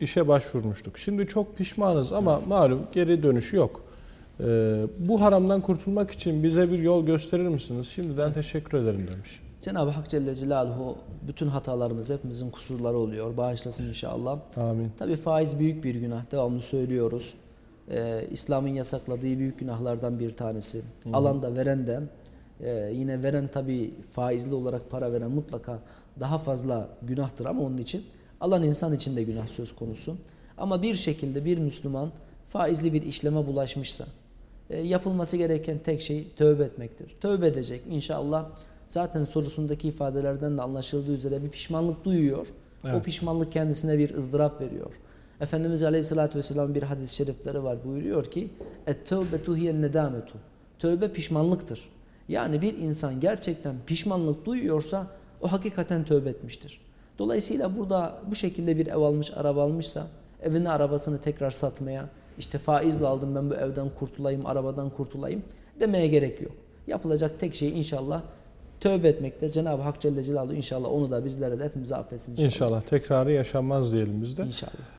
işe başvurmuştuk. Şimdi çok pişmanız ama malum geri dönüşü yok. Ee, bu haramdan kurtulmak için bize bir yol gösterir misiniz? Şimdiden teşekkür ederim demiş. Cenab-ı Hak Celle Celaluhu bütün hatalarımız hepimizin kusurları oluyor. Bağışlasın inşallah. Amin. Tabi faiz büyük bir günah. Devamlı söylüyoruz. Ee, İslam'ın yasakladığı büyük günahlardan bir tanesi. Alan da veren de e, yine veren tabi faizli olarak para veren mutlaka daha fazla günahtır ama onun için alan insan için de günah söz konusu. Ama bir şekilde bir Müslüman faizli bir işleme bulaşmışsa e, yapılması gereken tek şey tövbe etmektir. Tövbe edecek inşallah. Zaten sorusundaki ifadelerden de anlaşıldığı üzere bir pişmanlık duyuyor. O Evet. pişmanlık kendisine bir ızdırap veriyor. Efendimiz Aleyhisselatü Vesselam bir hadis-i şerifleri var buyuruyor ki Et-tevbetu hiyen nedametu Tövbe pişmanlıktır. Yani bir insan gerçekten pişmanlık duyuyorsa o hakikaten tövbe etmiştir. Dolayısıyla burada bu şekilde bir ev almış, araba almışsa evini arabasını tekrar satmaya işte faizle aldım ben bu evden kurtulayım, arabadan kurtulayım demeye gerek yok. Yapılacak tek şey inşallah tövbe etmektir. Cenab-ı Hak Celle Celaluhu inşallah onu da bizlere de hepimize affetsin inşallah. İnşallah tekrarı yaşanmaz diyelim biz de. İnşallah.